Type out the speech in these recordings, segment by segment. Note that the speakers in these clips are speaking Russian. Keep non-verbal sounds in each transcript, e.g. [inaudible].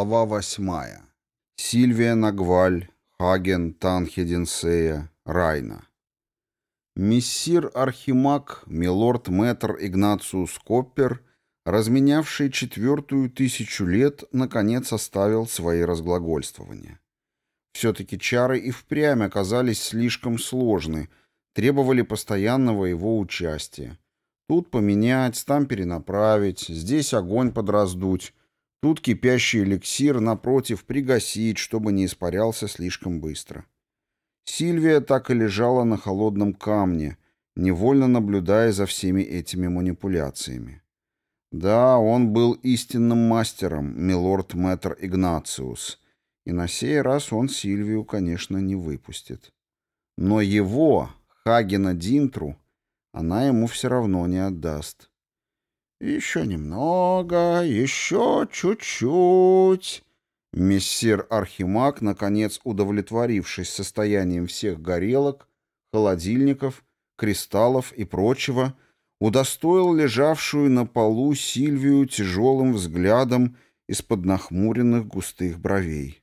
Глава восьмая. Сильвия Нагваль, Хаген Танхеденсея, Райна. Мессир Архимаг, милорд Мэтр Игнациус Коппер, разменявший четвертую тысячу лет, наконец оставил свои разглагольствования. Все-таки чары и впрямь оказались слишком сложны, требовали постоянного его участия. Тут поменять, там перенаправить, здесь огонь подраздуть, Тут кипящий эликсир, напротив, пригасить, чтобы не испарялся слишком быстро. Сильвия так и лежала на холодном камне, невольно наблюдая за всеми этими манипуляциями. Да, он был истинным мастером, милорд Мэтр Игнациус, и на сей раз он Сильвию, конечно, не выпустит. Но его, Хагена Динтру, она ему все равно не отдаст. «Еще немного, еще чуть-чуть». Мессир Архимаг, наконец удовлетворившись состоянием всех горелок, холодильников, кристаллов и прочего, удостоил лежавшую на полу Сильвию тяжелым взглядом из-под нахмуренных густых бровей.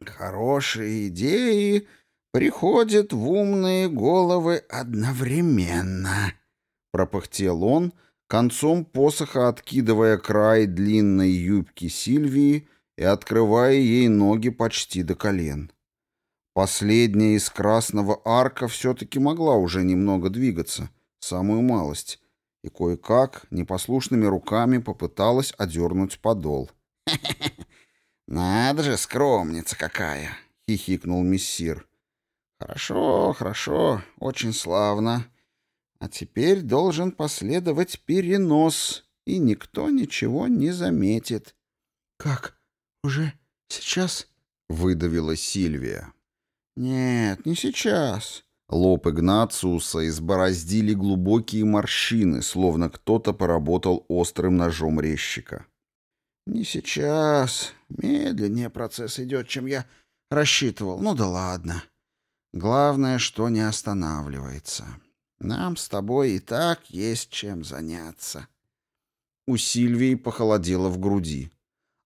«Хорошие идеи приходят в умные головы одновременно», — пропыхтел он, — концом посоха откидывая край длинной юбки Сильвии и открывая ей ноги почти до колен. Последняя из красного арка все-таки могла уже немного двигаться, самую малость, и кое-как непослушными руками попыталась одернуть подол. [laughs] «Надо же, скромница какая!» — хихикнул мессир. «Хорошо, хорошо, очень славно. А теперь должен последовать перенос, и никто ничего не заметит. «Как? Уже сейчас?» — выдавила Сильвия. «Нет, не сейчас». Лоб Игнациуса избороздили глубокие морщины, словно кто-то поработал острым ножом резчика. «Не сейчас. Медленнее процесс идет, чем я рассчитывал. Ну да ладно. Главное, что не останавливается». Нам с тобой и так есть чем заняться. У Сильвии похолодело в груди.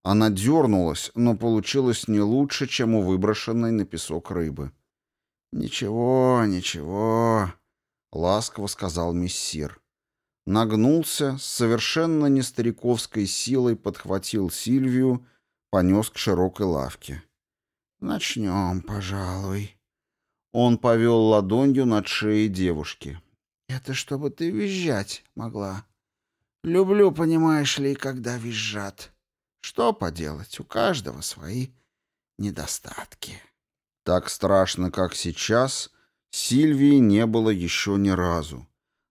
Она дернулась, но получилось не лучше, чем у выброшенной на песок рыбы. «Ничего, ничего», — ласково сказал мессир. Нагнулся, с совершенно не стариковской силой подхватил Сильвию, понес к широкой лавке. «Начнем, пожалуй». Он повел ладонью над шеей девушки. «Это чтобы ты визжать могла. Люблю, понимаешь ли, когда визжат. Что поделать, у каждого свои недостатки». Так страшно, как сейчас, Сильвии не было еще ни разу.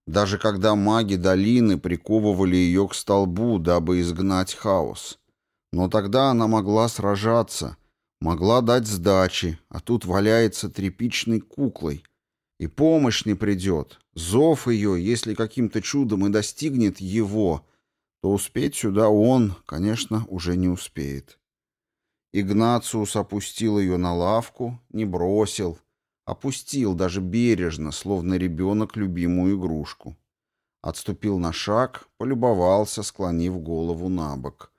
Даже когда маги долины приковывали ее к столбу, дабы изгнать хаос. Но тогда она могла сражаться — Могла дать сдачи, а тут валяется тряпичной куклой. И помощь не придет. Зов ее, если каким-то чудом и достигнет его, то успеть сюда он, конечно, уже не успеет. Игнациус опустил ее на лавку, не бросил. Опустил даже бережно, словно ребенок любимую игрушку. Отступил на шаг, полюбовался, склонив голову на бок.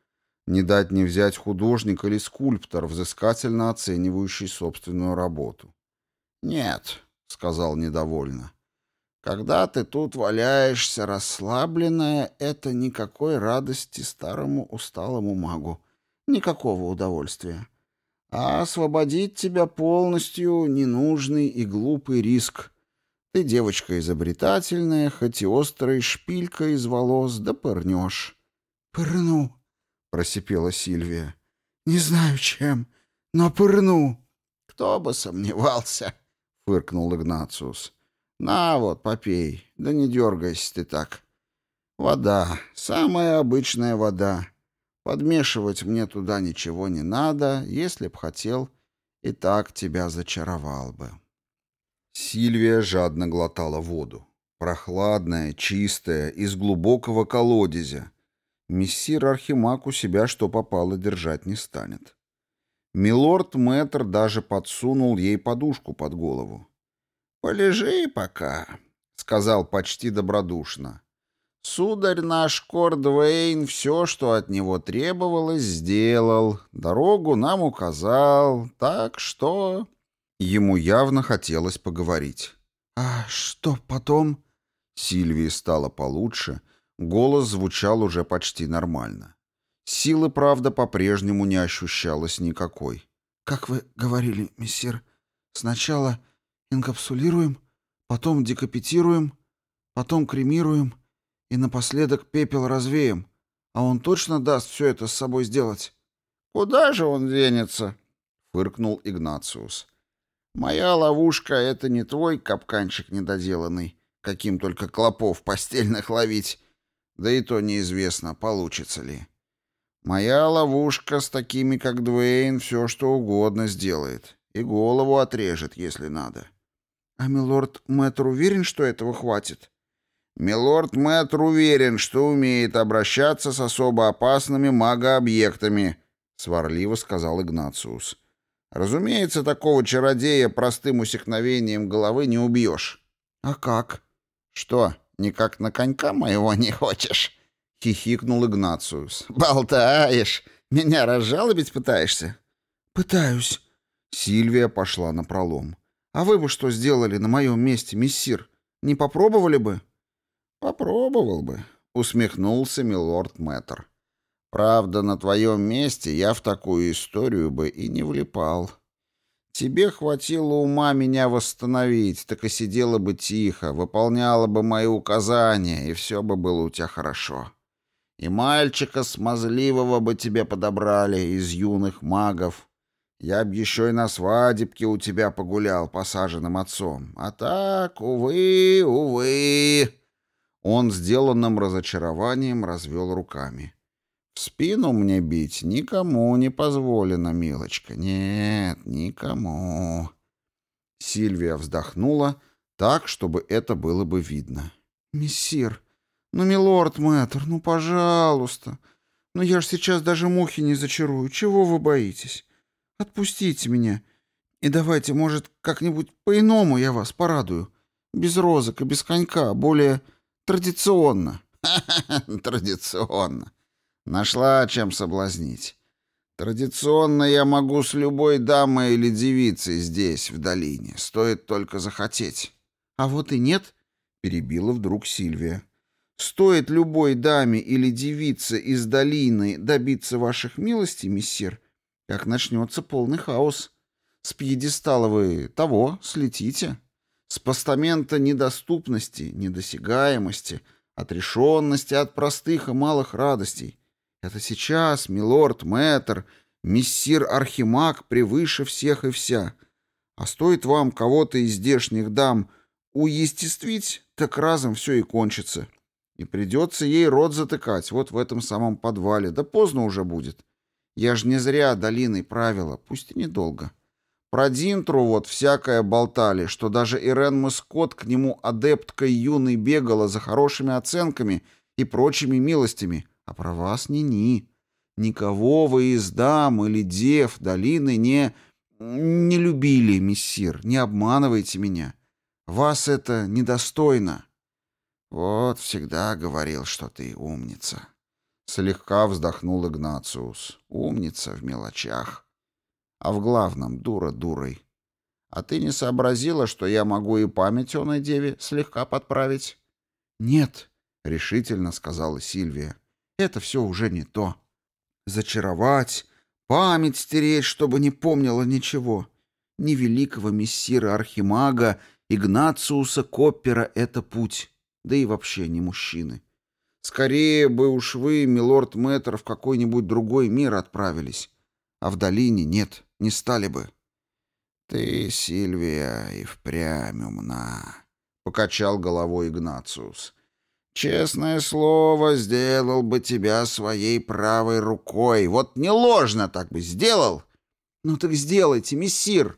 Не дать не взять художник или скульптор, взыскательно оценивающий собственную работу. «Нет», — сказал недовольно, — «когда ты тут валяешься расслабленная, это никакой радости старому усталому магу, никакого удовольствия. А освободить тебя полностью ненужный и глупый риск. Ты девочка изобретательная, хоть и острой шпилькой из волос, да пырнешь». «Пырну», просипела Сильвия. «Не знаю, чем, но пырну». «Кто бы сомневался», — фыркнул Игнациус. «На вот, попей, да не дергайся ты так. Вода, самая обычная вода. Подмешивать мне туда ничего не надо, если б хотел, и так тебя зачаровал бы». Сильвия жадно глотала воду. Прохладная, чистая, из глубокого колодезя, мессир Архимаг у себя что попало держать не станет. Милорд Мэтр даже подсунул ей подушку под голову. «Полежи пока», — сказал почти добродушно. Сударь наш Кордвейн все, что от него требовалось, сделал, дорогу нам указал, так что...» Ему явно хотелось поговорить. «А что потом?» Сильвии стало получше, голос звучал уже почти нормально. Силы, правда, по-прежнему не ощущалось никакой. «Как вы говорили, мессир, сначала инкапсулируем, потом декапитируем, потом кремируем и напоследок пепел развеем. А он точно даст все это с собой сделать?» «Куда же он денется?» — фыркнул Игнациус. «Моя ловушка — это не твой капканчик недоделанный, каким только клопов постельных ловить, да и то неизвестно, получится ли». Моя ловушка с такими, как Дуэйн, все что угодно сделает. И голову отрежет, если надо. А милорд Мэтр уверен, что этого хватит? Милорд Мэтр уверен, что умеет обращаться с особо опасными магообъектами, сварливо сказал Игнациус. Разумеется, такого чародея простым усекновением головы не убьешь. А как? Что, никак на конька моего не хочешь? — хихикнул Игнациус. «Болтаешь! Меня разжалобить пытаешься?» «Пытаюсь». Сильвия пошла на пролом. «А вы бы что сделали на моем месте, мессир? Не попробовали бы?» «Попробовал бы», — усмехнулся милорд Мэттер. «Правда, на твоем месте я в такую историю бы и не влипал. Тебе хватило ума меня восстановить, так и сидела бы тихо, выполняла бы мои указания, и все бы было у тебя хорошо». И мальчика смазливого бы тебе подобрали из юных магов. Я б еще и на свадебке у тебя погулял посаженным отцом. А так, увы, увы...» Он сделанным разочарованием развел руками. «В спину мне бить никому не позволено, милочка. Нет, никому». Сильвия вздохнула так, чтобы это было бы видно. «Мессир, «Ну, милорд мэтр, ну, пожалуйста. Ну, я ж сейчас даже мухи не зачарую. Чего вы боитесь? Отпустите меня. И давайте, может, как-нибудь по-иному я вас порадую. Без розок и без конька, более традиционно». [laughs] «Традиционно. Нашла чем соблазнить. Традиционно я могу с любой дамой или девицей здесь, в долине. Стоит только захотеть». «А вот и нет», — перебила вдруг Сильвия. Стоит любой даме или девице из долины добиться ваших милостей, мессир, как начнется полный хаос. С пьедестала вы того слетите. С постамента недоступности, недосягаемости, отрешенности от простых и малых радостей. Это сейчас, милорд, мэтр, мессир Архимаг превыше всех и вся. А стоит вам кого-то из здешних дам уестествить, так разом все и кончится. И придется ей рот затыкать вот в этом самом подвале. Да поздно уже будет. Я ж не зря долиной правила, пусть и недолго. Про Динтру вот всякое болтали, что даже Ирен Маскот к нему адепткой юной бегала за хорошими оценками и прочими милостями, а про вас ни-ни. Никого вы из дам или дев долины не... не любили, мессир, не обманывайте меня. Вас это недостойно. «Вот всегда говорил, что ты умница». Слегка вздохнул Игнациус. «Умница в мелочах. А в главном дура дурой. А ты не сообразила, что я могу и память оной деве слегка подправить?» «Нет», — решительно сказала Сильвия. «Это все уже не то. Зачаровать, память стереть, чтобы не помнила ничего. Ни великого мессира Архимага Игнациуса Коппера это путь» да и вообще не мужчины. Скорее бы уж вы, милорд Мэтр, в какой-нибудь другой мир отправились, а в долине нет, не стали бы. Ты, Сильвия, и впрямь умна, — покачал головой Игнациус. Честное слово, сделал бы тебя своей правой рукой. Вот не ложно так бы сделал. Ну так сделайте, мессир.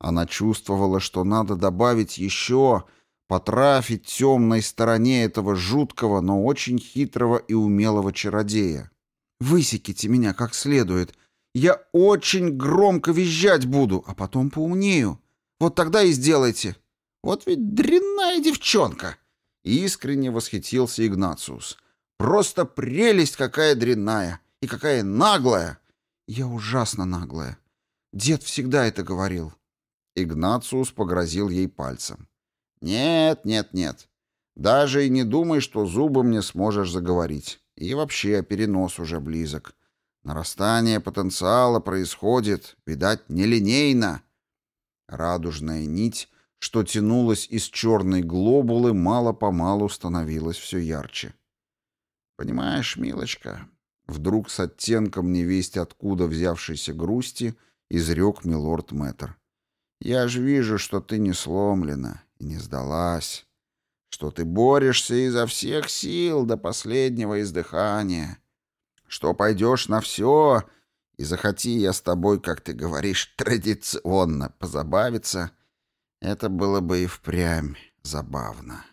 Она чувствовала, что надо добавить еще потрафить темной стороне этого жуткого, но очень хитрого и умелого чародея. Высеките меня как следует. Я очень громко визжать буду, а потом поумнею. Вот тогда и сделайте. Вот ведь дрянная девчонка. Искренне восхитился Игнациус. «Просто прелесть какая дрянная! И какая наглая!» «Я ужасно наглая. Дед всегда это говорил». Игнациус погрозил ей пальцем. «Нет, нет, нет. Даже и не думай, что зубы мне сможешь заговорить. И вообще, перенос уже близок. Нарастание потенциала происходит, видать, нелинейно». Радужная нить, что тянулась из черной глобулы, мало-помалу становилась все ярче. «Понимаешь, милочка, Вдруг с оттенком невесть откуда взявшейся грусти изрек милорд Мэтр. «Я же вижу, что ты не сломлена и не сдалась, что ты борешься изо всех сил до последнего издыхания, что пойдешь на все, и захоти я с тобой, как ты говоришь, традиционно позабавиться, это было бы и впрямь забавно».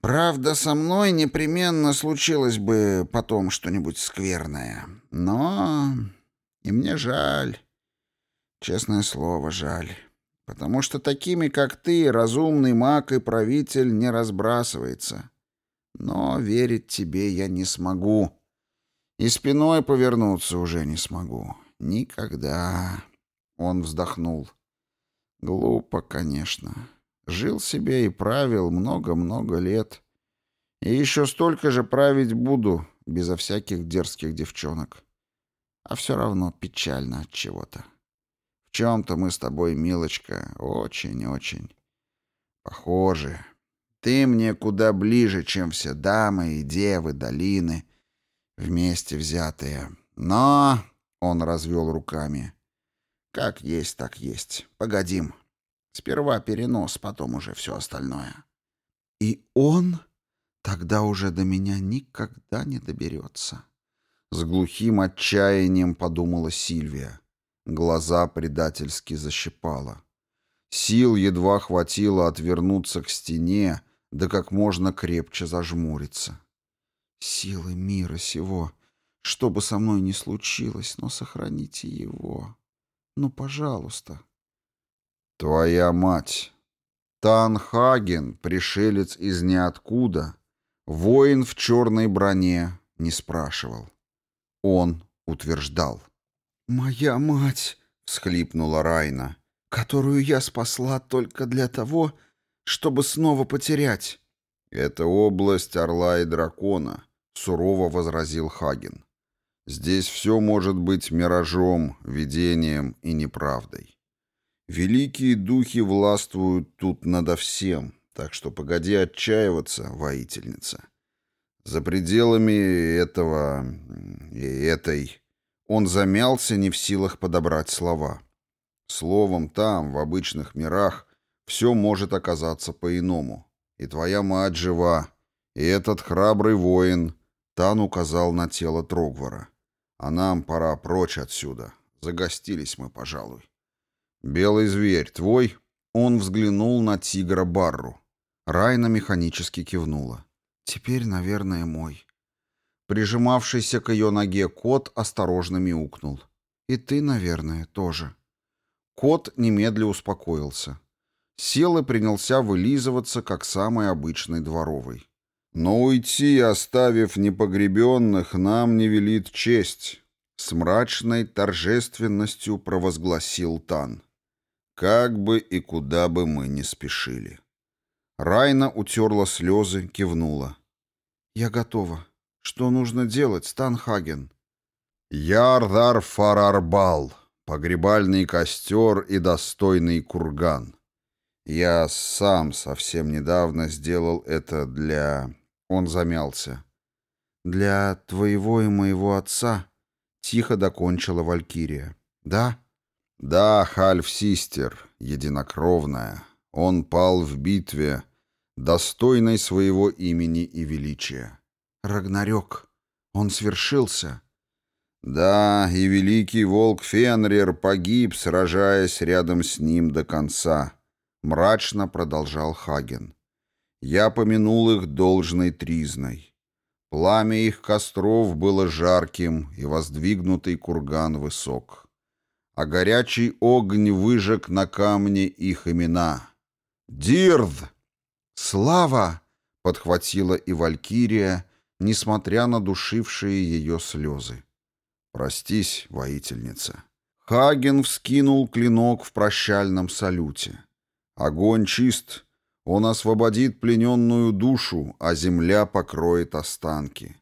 Правда, со мной непременно случилось бы потом что-нибудь скверное. Но и мне жаль. Честное слово, жаль. Потому что такими, как ты, разумный маг и правитель не разбрасывается. Но верить тебе я не смогу. И спиной повернуться уже не смогу. Никогда. Он вздохнул. Глупо, конечно. Жил себе и правил много-много лет. И еще столько же править буду, безо всяких дерзких девчонок. А все равно печально от чего-то. В чем-то мы с тобой, милочка, очень-очень похожи. Ты мне куда ближе, чем все дамы и девы долины, вместе взятые. Но, — он развел руками, — как есть, так есть. Погодим. Сперва перенос, потом уже все остальное. И он тогда уже до меня никогда не доберется. С глухим отчаянием подумала Сильвия. Глаза предательски защипала. Сил едва хватило отвернуться к стене, да как можно крепче зажмуриться. Силы мира сего, что бы со мной ни случилось, но сохраните его. Ну, пожалуйста. «Твоя мать!» Танхаген, пришелец из ниоткуда, воин в черной броне, не спрашивал. Он утверждал. «Моя мать!» — всхлипнула Райна, «которую я спасла только для того, чтобы снова потерять». «Это область Орла и Дракона», — сурово возразил Хаген. «Здесь все может быть миражом, видением и неправдой. Великие духи властвуют тут надо всем, так что погоди отчаиваться, воительница. За пределами этого... и этой... Он замялся, не в силах подобрать слова. Словом, там, в обычных мирах, все может оказаться по-иному. И твоя мать жива, и этот храбрый воин... Тан указал на тело Трогвара. А нам пора прочь отсюда. Загостились мы, пожалуй. «Белый зверь, твой?» Он взглянул на тигра Барру. Райна механически кивнула. «Теперь, наверное, мой». Прижимавшийся к ее ноге кот осторожно мяукнул. «И ты, наверное, тоже». Кот немедля успокоился. Сел и принялся вылизываться, как самый обычный дворовый. «Но уйти, оставив непогребенных, нам не велит честь», — с мрачной торжественностью провозгласил Тан. Как бы и куда бы мы ни спешили. Райна утерла слезы, кивнула. «Я готова. Что нужно делать, Станхаген?» «Ярдар Фарарбал. Погребальный костер и достойный курган. Я сам совсем недавно сделал это для...» Он замялся. «Для твоего и моего отца?» Тихо докончила Валькирия. «Да?» Да, Хальф-систер, единокровная, он пал в битве, достойной своего имени и величия. Рагнарёк, он свершился. Да, и великий волк Фенрир погиб, сражаясь рядом с ним до конца, мрачно продолжал Хаген. Я помянул их должной тризной. Пламя их костров было жарким, и воздвигнутый курган высок а горячий огонь выжег на камне их имена. Дирд! Слава! — подхватила и Валькирия, несмотря на душившие ее слезы. «Простись, воительница». Хаген вскинул клинок в прощальном салюте. «Огонь чист, он освободит плененную душу, а земля покроет останки.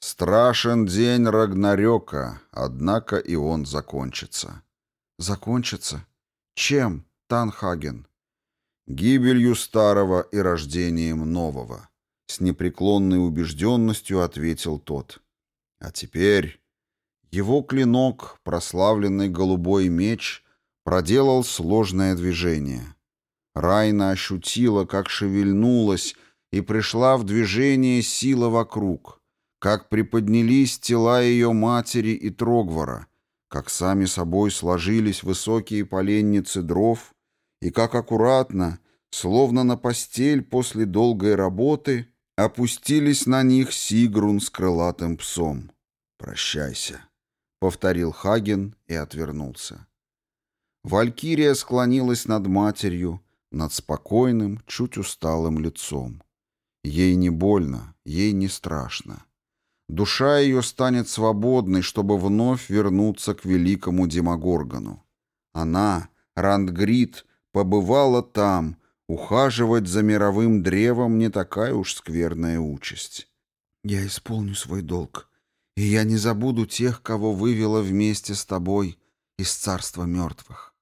Страшен день Рагнарёка, однако и он закончится». «Закончится? Чем, Танхаген?» «Гибелью старого и рождением нового», — с непреклонной убежденностью ответил тот. «А теперь...» Его клинок, прославленный голубой меч, проделал сложное движение. Райна ощутила, как шевельнулась, и пришла в движение сила вокруг, как приподнялись тела ее матери и Трогвара, как сами собой сложились высокие поленницы дров, и как аккуратно, словно на постель после долгой работы, опустились на них Сигрун с крылатым псом. «Прощайся», — повторил Хаген и отвернулся. Валькирия склонилась над матерью, над спокойным, чуть усталым лицом. Ей не больно, ей не страшно. Душа ее станет свободной, чтобы вновь вернуться к великому Демогоргону. Она, Рандгрид, побывала там, ухаживать за мировым древом не такая уж скверная участь. «Я исполню свой долг», и я не забуду тех, кого вывела вместе с тобой из царства мертвых.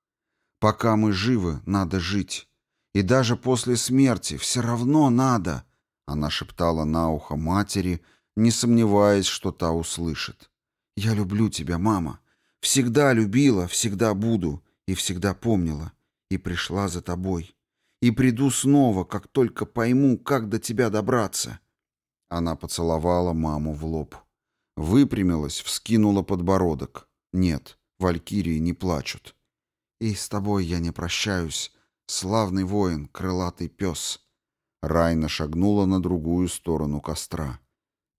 Пока мы живы, надо жить. И даже после смерти все равно надо, — она шептала на ухо матери, не сомневаясь, что та услышит. «Я люблю тебя, мама. Всегда любила, всегда буду и всегда помнила. И пришла за тобой. И приду снова, как только пойму, как до тебя добраться». Она поцеловала маму в лоб. Выпрямилась, вскинула подбородок. Нет, валькирии не плачут. И с тобой я не прощаюсь, славный воин, крылатый пес. Райна шагнула на другую сторону костра.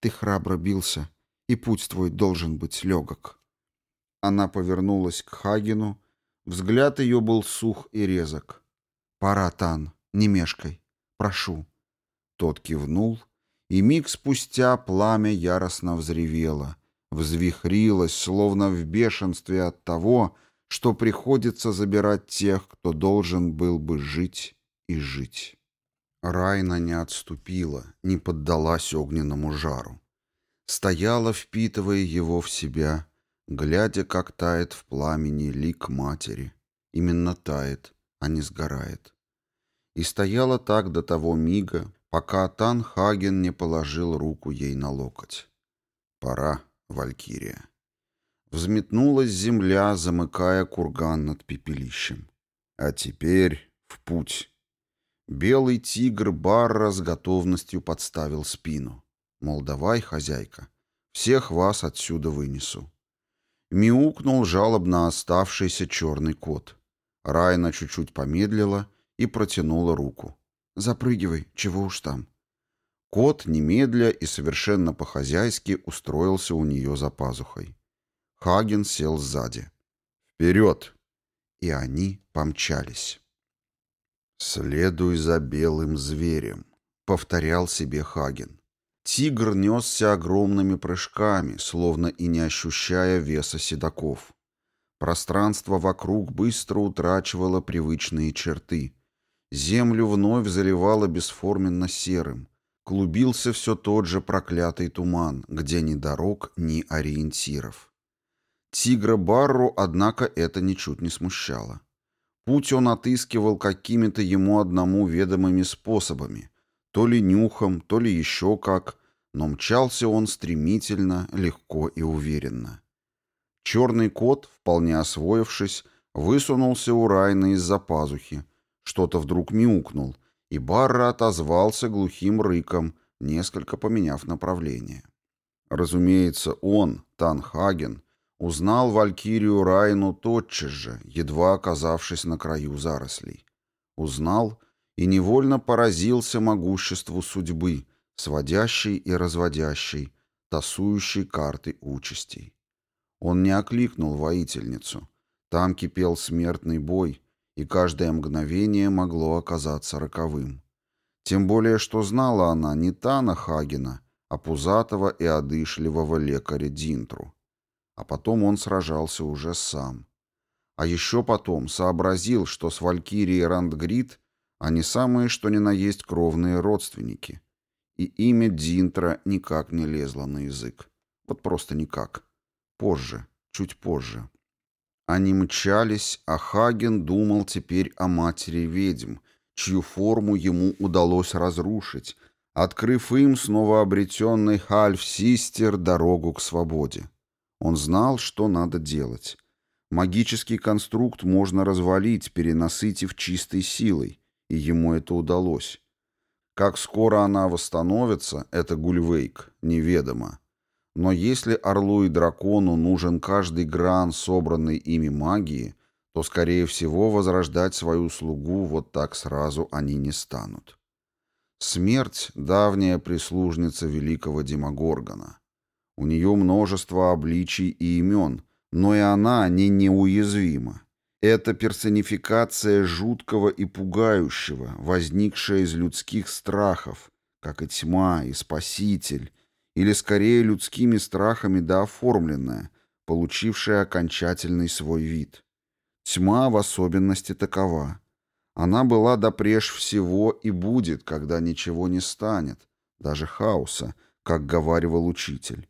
Ты храбро бился, и путь твой должен быть легок. Она повернулась к Хагину. Взгляд ее был сух и резок. «Пора, Тан, не мешкай. Прошу». Тот кивнул и миг спустя пламя яростно взревело, взвихрилось, словно в бешенстве от того, что приходится забирать тех, кто должен был бы жить и жить. Райна не отступила, не поддалась огненному жару. Стояла, впитывая его в себя, глядя, как тает в пламени лик матери. Именно тает, а не сгорает. И стояла так до того мига, пока Тан Хаген не положил руку ей на локоть. «Пора, Валькирия». Взметнулась земля, замыкая курган над пепелищем. «А теперь в путь». Белый тигр Барра с готовностью подставил спину. Мол, давай, хозяйка, всех вас отсюда вынесу. Мяукнул жалобно оставшийся черный кот. Райна чуть-чуть помедлила и протянула руку. Запрыгивай, чего уж там. Кот немедля и совершенно по-хозяйски устроился у нее за пазухой. Хаген сел сзади. «Вперед!» И они помчались. «Следуй за белым зверем», — повторял себе Хаген. Тигр несся огромными прыжками, словно и не ощущая веса седаков. Пространство вокруг быстро утрачивало привычные черты — Землю вновь заливало бесформенно серым. Клубился все тот же проклятый туман, где ни дорог, ни ориентиров. Тигра Барру, однако, это ничуть не смущало. Путь он отыскивал какими-то ему одному ведомыми способами, то ли нюхом, то ли еще как, но мчался он стремительно, легко и уверенно. Черный кот, вполне освоившись, высунулся у Райна из-за пазухи, что-то вдруг мяукнул, и Барра отозвался глухим рыком, несколько поменяв направление. Разумеется, он, Танхаген, узнал Валькирию Райну тотчас же, едва оказавшись на краю зарослей. Узнал и невольно поразился могуществу судьбы, сводящей и разводящей, тасующей карты участей. Он не окликнул воительницу. Там кипел смертный бой, и каждое мгновение могло оказаться роковым. Тем более, что знала она не Тана Хагена, а пузатого и одышливого лекаря Динтру. А потом он сражался уже сам. А еще потом сообразил, что с Валькирией Рандгрид они самые что ни на есть кровные родственники. И имя Динтра никак не лезло на язык. Вот просто никак. Позже, чуть позже. Они мчались, а Хаген думал теперь о матери ведьм, чью форму ему удалось разрушить, открыв им снова обретенный Хальф-Систер дорогу к свободе. Он знал, что надо делать. Магический конструкт можно развалить, перенасытив чистой силой, и ему это удалось. Как скоро она восстановится, это Гульвейк, неведомо. Но если Орлу и Дракону нужен каждый гран собранной ими магии, то, скорее всего, возрождать свою слугу вот так сразу они не станут. Смерть — давняя прислужница великого Демогоргона. У нее множество обличий и имен, но и она не неуязвима. Это персонификация жуткого и пугающего, возникшая из людских страхов, как и тьма, и спаситель, или скорее людскими страхами да оформленная, получившая окончательный свой вид. Тьма в особенности такова. Она была допреж всего и будет, когда ничего не станет, даже хаоса, как говаривал учитель.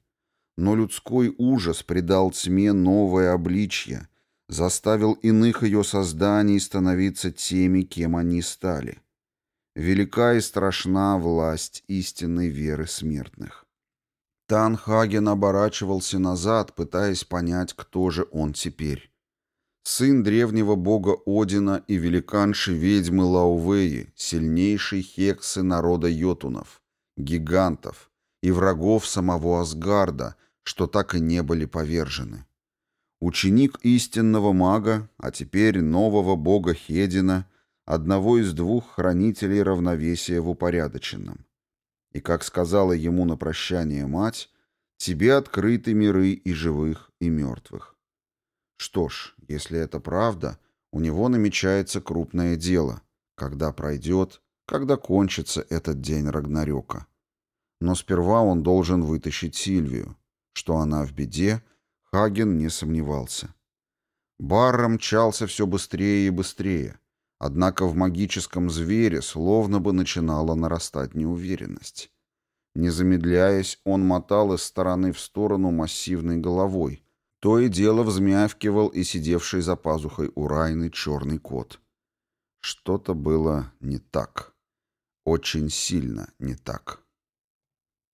Но людской ужас придал тьме новое обличье, заставил иных ее созданий становиться теми, кем они стали. Велика и страшна власть истинной веры смертных. Танхаген оборачивался назад, пытаясь понять, кто же он теперь. Сын древнего бога Одина и великанши ведьмы Лаувеи, сильнейшей хексы народа йотунов, гигантов и врагов самого Асгарда, что так и не были повержены. Ученик истинного мага, а теперь нового бога Хедина, одного из двух хранителей равновесия в упорядоченном. И, как сказала ему на прощание мать, тебе открыты миры и живых, и мертвых. Что ж, если это правда, у него намечается крупное дело, когда пройдет, когда кончится этот день Рагнарёка. Но сперва он должен вытащить Сильвию. Что она в беде, Хаген не сомневался. Барра мчался все быстрее и быстрее, однако в магическом звере словно бы начинала нарастать неуверенность. Не замедляясь, он мотал из стороны в сторону массивной головой, то и дело взмявкивал и сидевший за пазухой у Райны черный кот. Что-то было не так. Очень сильно не так.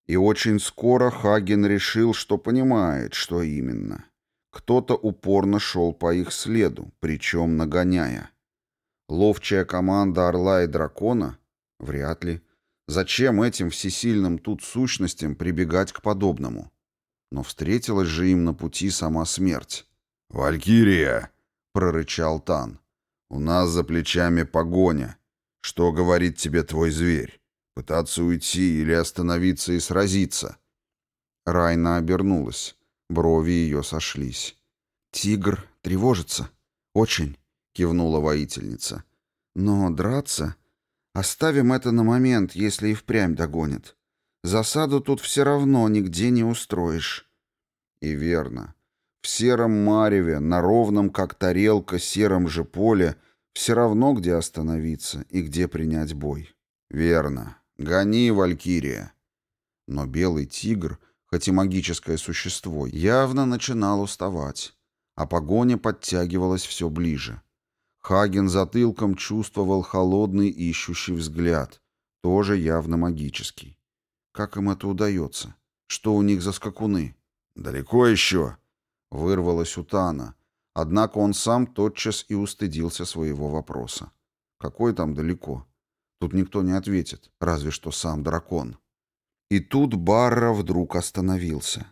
И очень скоро Хаген решил, что понимает, что именно. Кто-то упорно шел по их следу, причем нагоняя. Ловчая команда Орла и Дракона? Вряд ли. Зачем этим всесильным тут сущностям прибегать к подобному? но встретилась же им на пути сама смерть. «Валькирия!» — прорычал Тан. «У нас за плечами погоня. Что говорит тебе твой зверь? Пытаться уйти или остановиться и сразиться?» Райна обернулась. Брови ее сошлись. «Тигр тревожится. Очень», — кивнула воительница. «Но драться...» Оставим это на момент, если и впрямь догонит. Засаду тут все равно нигде не устроишь. И верно. В сером мареве, на ровном, как тарелка, сером же поле, все равно где остановиться и где принять бой. Верно. Гони, Валькирия. Но белый тигр, хоть и магическое существо, явно начинал уставать, а погоня подтягивалась все ближе. Хаген затылком чувствовал холодный ищущий взгляд, тоже явно магический. Как им это удается? Что у них за скакуны? «Далеко еще?» — вырвалось у Тана. Однако он сам тотчас и устыдился своего вопроса. «Какой там далеко?» Тут никто не ответит, разве что сам дракон. И тут Барра вдруг остановился.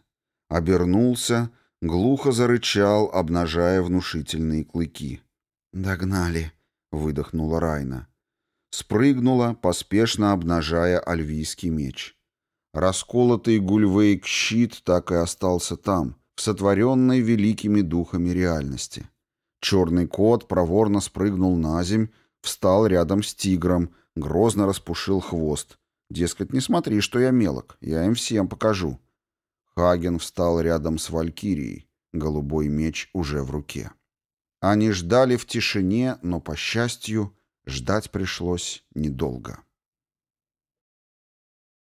Обернулся, глухо зарычал, обнажая внушительные клыки. «Догнали», — выдохнула Райна. Спрыгнула, поспешно обнажая альвийский меч. Расколотый Гульвейк щит так и остался там, в сотворенной великими духами реальности. Черный кот проворно спрыгнул на земь, встал рядом с тигром, грозно распушил хвост. Дескать, не смотри, что я мелок, я им всем покажу. Хаген встал рядом с Валькирией, голубой меч уже в руке. Они ждали в тишине, но, по счастью, ждать пришлось недолго.